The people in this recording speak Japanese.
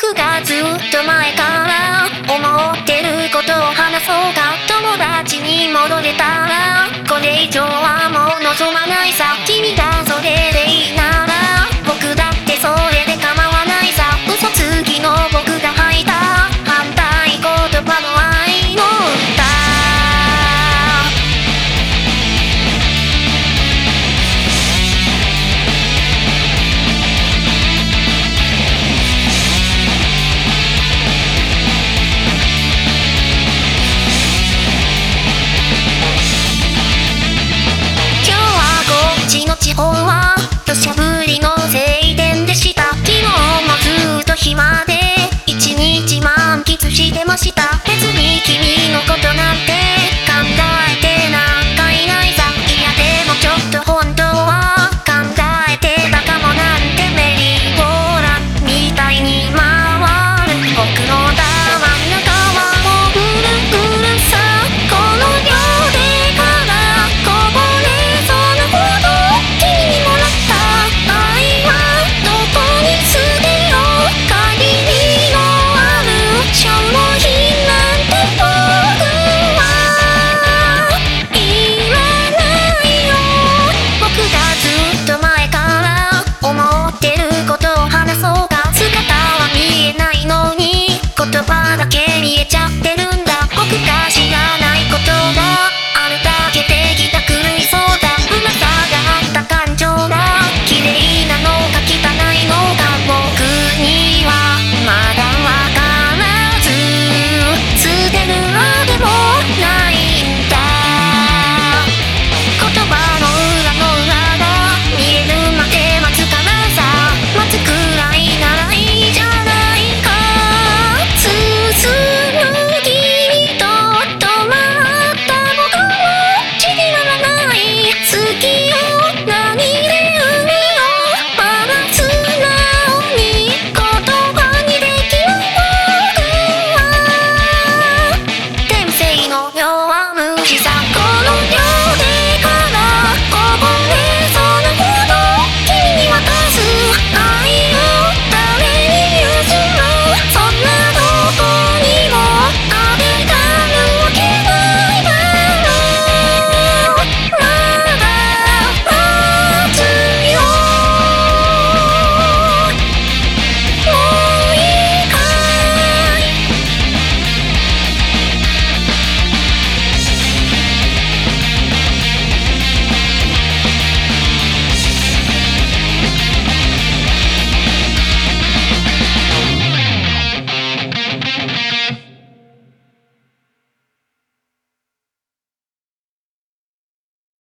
僕がずっと前から思ってることを話そうか。友達に戻れたらこれ以上は本は She's out.